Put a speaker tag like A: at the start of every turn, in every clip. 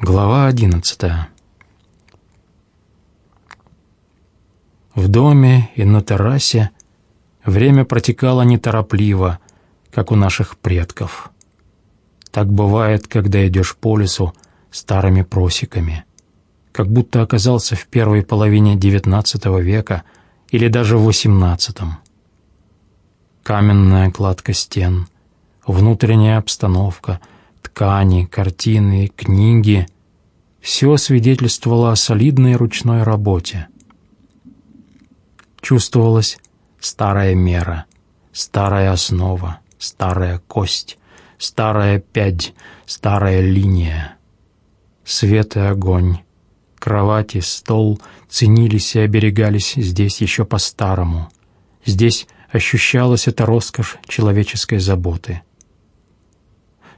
A: Глава одиннадцатая В доме и на террасе время протекало неторопливо, как у наших предков. Так бывает, когда идешь по лесу старыми просеками, как будто оказался в первой половине XIX века или даже в XVIII. Каменная кладка стен, внутренняя обстановка — ткани, картины, книги — все свидетельствовало о солидной ручной работе. Чувствовалась старая мера, старая основа, старая кость, старая пядь, старая линия. Свет и огонь, кровати, стол ценились и оберегались здесь еще по-старому. Здесь ощущалась эта роскошь человеческой заботы —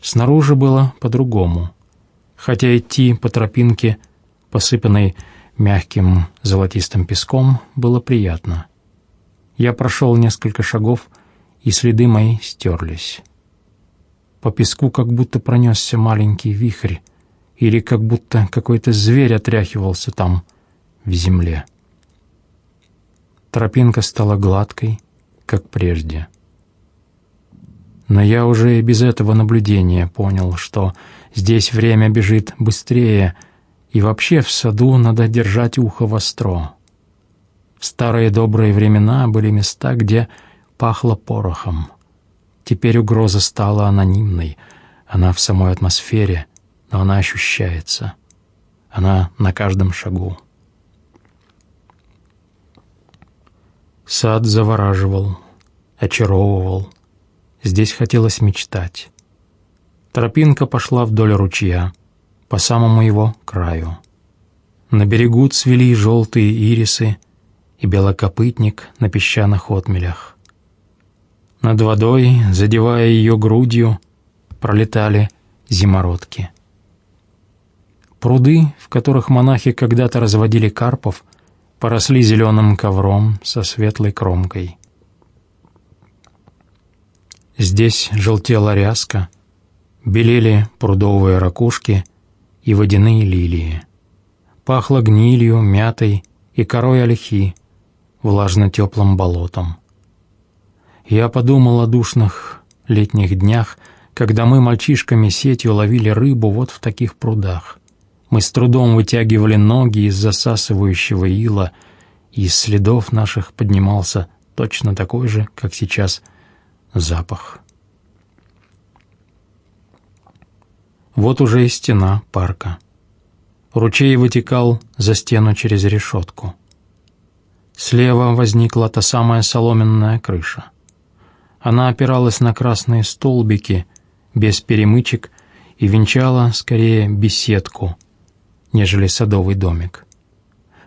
A: Снаружи было по-другому. Хотя идти по тропинке, посыпанной мягким золотистым песком, было приятно. Я прошел несколько шагов, и следы мои стерлись. По песку как будто пронесся маленький вихрь, или как будто какой-то зверь отряхивался там, в земле. Тропинка стала гладкой, как прежде. Но я уже и без этого наблюдения понял, что здесь время бежит быстрее, и вообще в саду надо держать ухо востро. В старые добрые времена были места, где пахло порохом. Теперь угроза стала анонимной, она в самой атмосфере, но она ощущается. Она на каждом шагу. Сад завораживал, очаровывал, Здесь хотелось мечтать. Тропинка пошла вдоль ручья, по самому его краю. На берегу цвели желтые ирисы и белокопытник на песчаных отмелях. Над водой, задевая ее грудью, пролетали зимородки. Пруды, в которых монахи когда-то разводили карпов, поросли зеленым ковром со светлой кромкой. Здесь желтела ряска, белели прудовые ракушки и водяные лилии. Пахло гнилью, мятой и корой ольхи, влажно-теплым болотом. Я подумал о душных летних днях, когда мы мальчишками сетью ловили рыбу вот в таких прудах. Мы с трудом вытягивали ноги из засасывающего ила, и из следов наших поднимался точно такой же, как сейчас, запах. Вот уже и стена парка. Ручей вытекал за стену через решетку. Слева возникла та самая соломенная крыша. Она опиралась на красные столбики, без перемычек, и венчала скорее беседку, нежели садовый домик.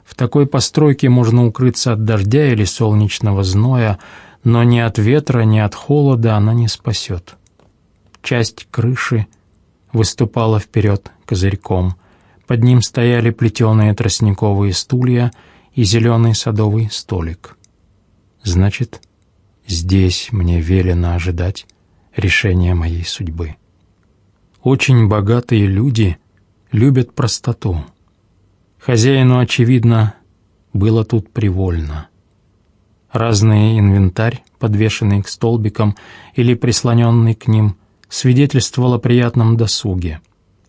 A: В такой постройке можно укрыться от дождя или солнечного зноя, но ни от ветра, ни от холода она не спасет. Часть крыши выступала вперед козырьком. Под ним стояли плетеные тростниковые стулья и зеленый садовый столик. Значит, здесь мне велено ожидать решения моей судьбы. Очень богатые люди любят простоту. Хозяину, очевидно, было тут привольно. Разный инвентарь, подвешенный к столбикам или прислоненный к ним, свидетельствовал о приятном досуге.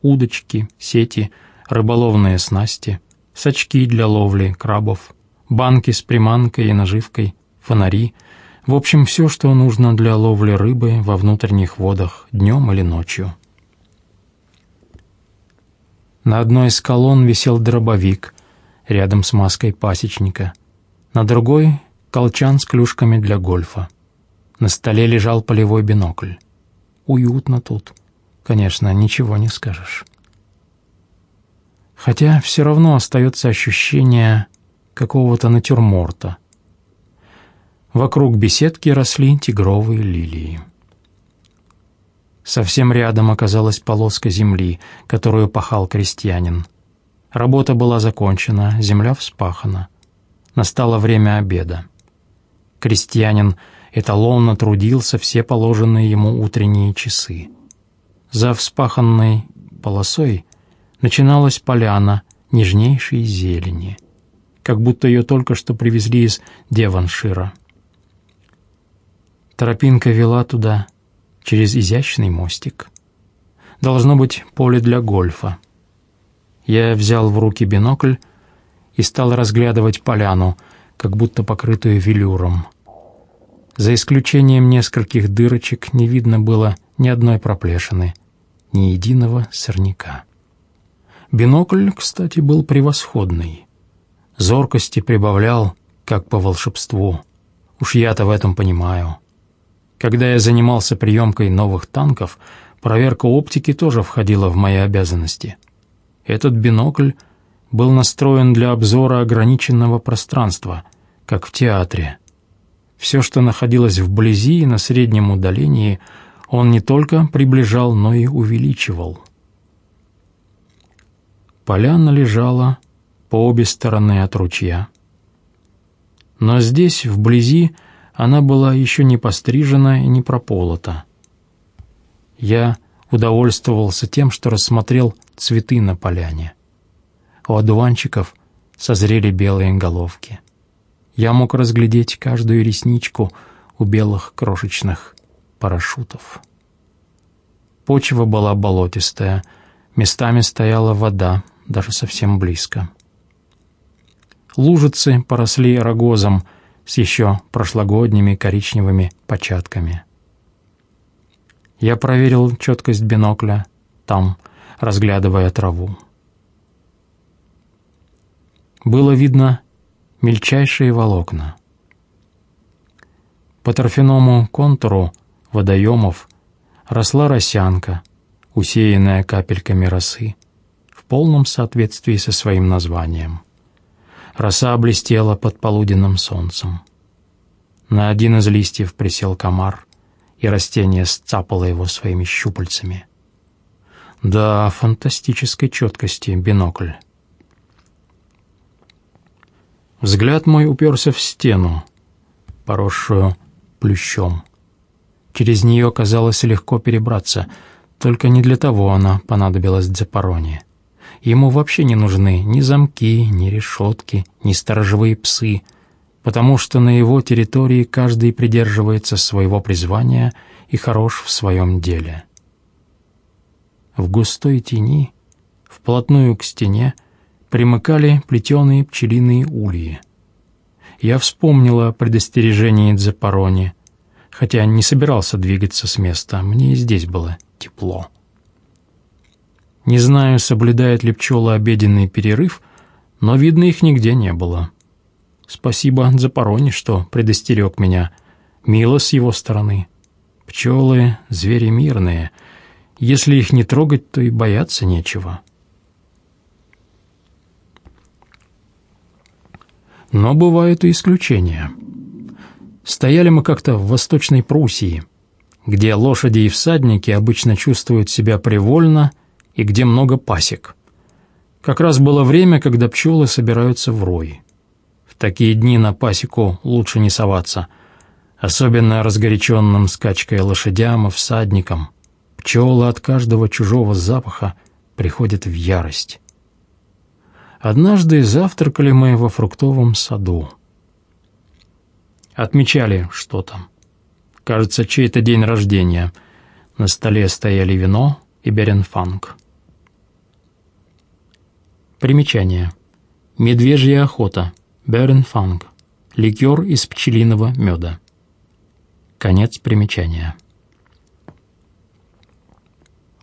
A: Удочки, сети, рыболовные снасти, сачки для ловли крабов, банки с приманкой и наживкой, фонари, в общем, все, что нужно для ловли рыбы во внутренних водах днем или ночью. На одной из колонн висел дробовик рядом с маской пасечника, на другой колчан с клюшками для гольфа. На столе лежал полевой бинокль. Уютно тут. Конечно, ничего не скажешь. Хотя все равно остается ощущение какого-то натюрморта. Вокруг беседки росли тигровые лилии. Совсем рядом оказалась полоска земли, которую пахал крестьянин. Работа была закончена, земля вспахана. Настало время обеда крестьянин эталонно трудился все положенные ему утренние часы. За вспаханной полосой начиналась поляна нежнейшей зелени, как будто ее только что привезли из Деваншира. Тропинка вела туда через изящный мостик. Должно быть поле для гольфа. Я взял в руки бинокль и стал разглядывать поляну, как будто покрытую велюром. За исключением нескольких дырочек не видно было ни одной проплешины, ни единого сорняка. Бинокль, кстати, был превосходный. Зоркости прибавлял, как по волшебству. Уж я-то в этом понимаю. Когда я занимался приемкой новых танков, проверка оптики тоже входила в мои обязанности. Этот бинокль был настроен для обзора ограниченного пространства, как в театре. Все, что находилось вблизи и на среднем удалении, он не только приближал, но и увеличивал. Поляна лежала по обе стороны от ручья. Но здесь, вблизи, она была еще не пострижена и не прополота. Я удовольствовался тем, что рассмотрел цветы на поляне. У одуванчиков созрели белые головки. Я мог разглядеть каждую ресничку у белых крошечных парашютов. Почва была болотистая, местами стояла вода, даже совсем близко. Лужицы поросли рогозом, с еще прошлогодними коричневыми початками. Я проверил четкость бинокля там, разглядывая траву. Было видно мельчайшие волокна. По торфяному контуру водоемов росла росянка, усеянная капельками росы, в полном соответствии со своим названием — Роса блестела под полуденным солнцем. На один из листьев присел комар, и растение сцапало его своими щупальцами. Да, фантастической четкости бинокль. Взгляд мой уперся в стену, поросшую плющом. Через нее казалось легко перебраться, только не для того она понадобилась Дзапароне. Ему вообще не нужны ни замки, ни решетки, ни сторожевые псы, потому что на его территории каждый придерживается своего призвания и хорош в своем деле. В густой тени, вплотную к стене, примыкали плетеные пчелиные ульи. Я вспомнила предостережение Дзапарони, хотя не собирался двигаться с места, мне и здесь было тепло. Не знаю, соблюдает ли пчелы обеденный перерыв, но, видно, их нигде не было. Спасибо Запороне, что предостерег меня. Мило с его стороны. Пчелы — звери мирные. Если их не трогать, то и бояться нечего. Но бывают и исключения. Стояли мы как-то в Восточной Пруссии, где лошади и всадники обычно чувствуют себя привольно — и где много пасек. Как раз было время, когда пчелы собираются в рой. В такие дни на пасеку лучше не соваться, особенно разгоряченным скачкой лошадям и всадникам. Пчелы от каждого чужого запаха приходят в ярость. Однажды завтракали мы во фруктовом саду. Отмечали что-то. Кажется, чей-то день рождения. На столе стояли вино и беренфанг. Примечание. Медвежья охота. Бернфанг. Ликер из пчелиного меда. Конец примечания.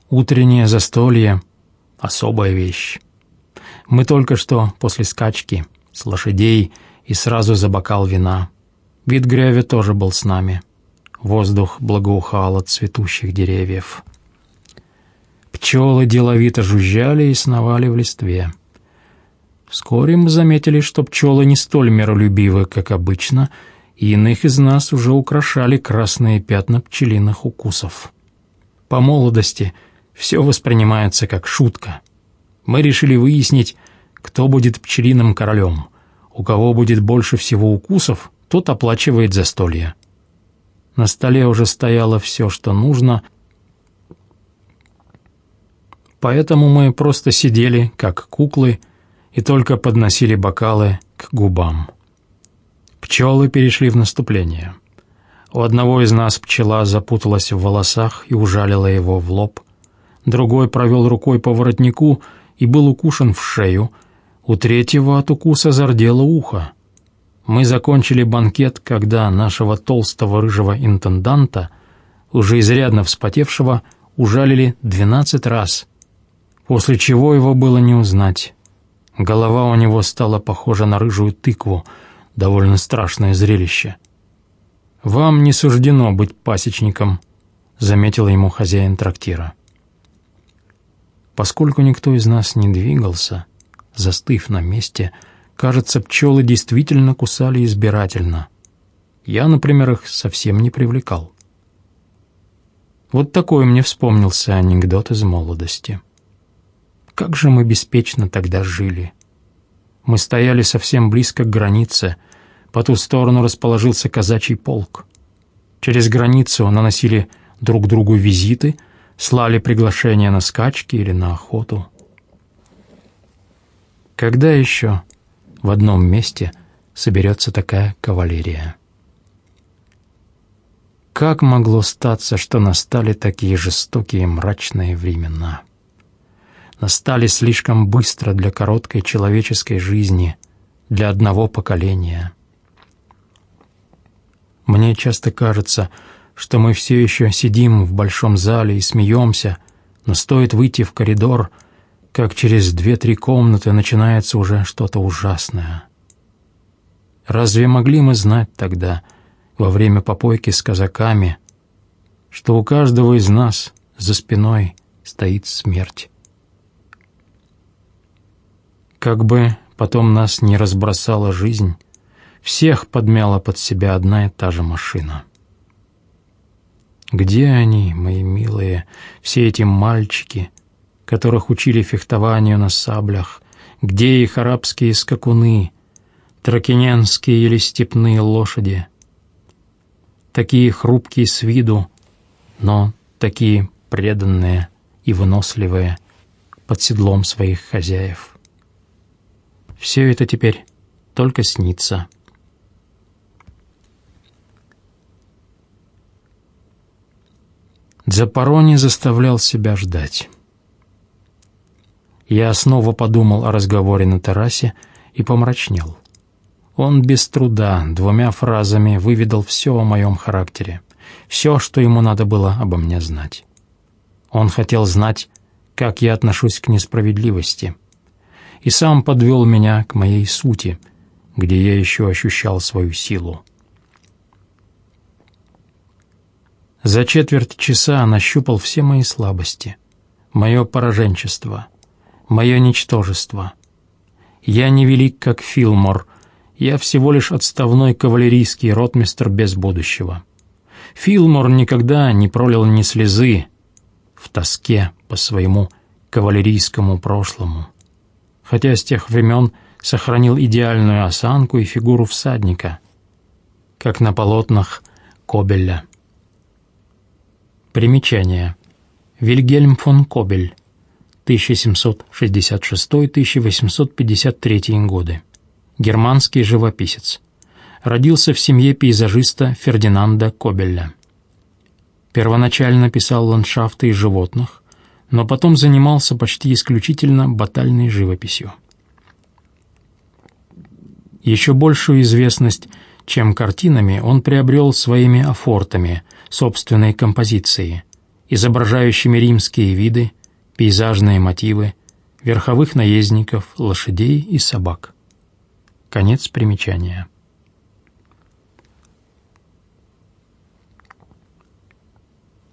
A: Утреннее застолье — особая вещь. Мы только что после скачки, с лошадей и сразу за бокал вина. Вид Гряви тоже был с нами. Воздух благоухал от цветущих деревьев. Пчелы деловито жужжали и сновали в листве. Вскоре мы заметили, что пчелы не столь миролюбивы, как обычно, и иных из нас уже украшали красные пятна пчелиных укусов. По молодости все воспринимается как шутка. Мы решили выяснить, кто будет пчелиным королем. У кого будет больше всего укусов, тот оплачивает застолье. На столе уже стояло все, что нужно. Поэтому мы просто сидели, как куклы, и только подносили бокалы к губам. Пчелы перешли в наступление. У одного из нас пчела запуталась в волосах и ужалила его в лоб. Другой провел рукой по воротнику и был укушен в шею. У третьего от укуса зардело ухо. Мы закончили банкет, когда нашего толстого рыжего интенданта, уже изрядно вспотевшего, ужалили двенадцать раз, после чего его было не узнать. Голова у него стала похожа на рыжую тыкву, довольно страшное зрелище. «Вам не суждено быть пасечником», — заметил ему хозяин трактира. Поскольку никто из нас не двигался, застыв на месте, кажется, пчелы действительно кусали избирательно. Я, например, их совсем не привлекал. Вот такой мне вспомнился анекдот из молодости. Как же мы беспечно тогда жили. Мы стояли совсем близко к границе, по ту сторону расположился казачий полк. Через границу наносили друг другу визиты, слали приглашения на скачки или на охоту. Когда еще в одном месте соберется такая кавалерия? Как могло статься, что настали такие жестокие мрачные времена? Настали слишком быстро для короткой человеческой жизни, для одного поколения. Мне часто кажется, что мы все еще сидим в большом зале и смеемся, но стоит выйти в коридор, как через две-три комнаты начинается уже что-то ужасное. Разве могли мы знать тогда, во время попойки с казаками, что у каждого из нас за спиной стоит смерть. Как бы потом нас не разбросала жизнь, всех подмяла под себя одна и та же машина. Где они, мои милые, все эти мальчики, которых учили фехтованию на саблях? Где их арабские скакуны, тракиненские или степные лошади? такие хрупкие с виду, но такие преданные и выносливые под седлом своих хозяев. Все это теперь только снится. Запорони заставлял себя ждать. Я снова подумал о разговоре на террасе и помрачнел. Он без труда, двумя фразами выведал все о моем характере, все, что ему надо было обо мне знать. Он хотел знать, как я отношусь к несправедливости, и сам подвел меня к моей сути, где я еще ощущал свою силу. За четверть часа нащупал все мои слабости, мое пораженчество, мое ничтожество. Я не велик, как Филмор — я всего лишь отставной кавалерийский ротмистр без будущего. Филмор никогда не пролил ни слезы в тоске по своему кавалерийскому прошлому, хотя с тех времен сохранил идеальную осанку и фигуру всадника, как на полотнах Кобеля. Примечание. Вильгельм фон Кобель, 1766-1853 годы германский живописец. Родился в семье пейзажиста Фердинанда Кобеля. Первоначально писал ландшафты и животных, но потом занимался почти исключительно батальной живописью. Еще большую известность, чем картинами, он приобрел своими афортами, собственной композиции, изображающими римские виды, пейзажные мотивы, верховых наездников, лошадей и собак. Конец примечания.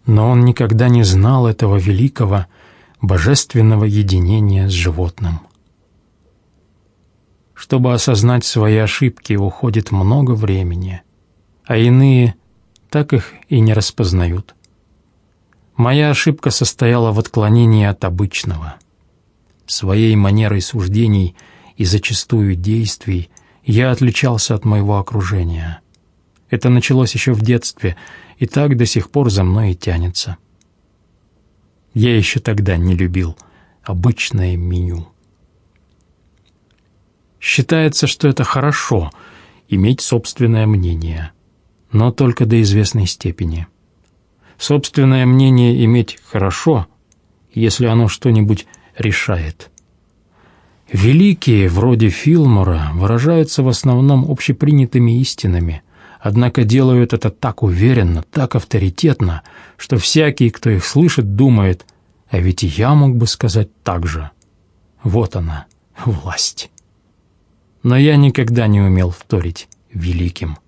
A: Но он никогда не знал этого великого, божественного единения с животным. Чтобы осознать свои ошибки, уходит много времени, а иные так их и не распознают. Моя ошибка состояла в отклонении от обычного. Своей манерой суждений – и зачастую действий я отличался от моего окружения. Это началось еще в детстве, и так до сих пор за мной и тянется. Я еще тогда не любил обычное меню. Считается, что это хорошо — иметь собственное мнение, но только до известной степени. Собственное мнение иметь хорошо, если оно что-нибудь решает. Великие, вроде Филмора, выражаются в основном общепринятыми истинами, однако делают это так уверенно, так авторитетно, что всякий, кто их слышит, думает, а ведь я мог бы сказать так же. Вот она, власть. Но я никогда не умел вторить великим.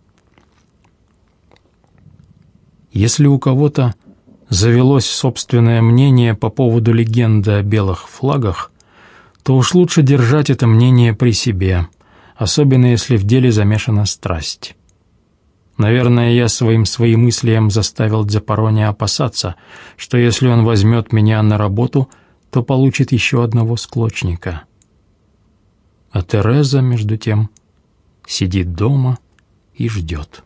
A: Если у кого-то завелось собственное мнение по поводу легенды о белых флагах, то уж лучше держать это мнение при себе, особенно если в деле замешана страсть. Наверное, я своим своемыслием заставил Дзапарони опасаться, что если он возьмет меня на работу, то получит еще одного склочника. А Тереза, между тем, сидит дома и ждет.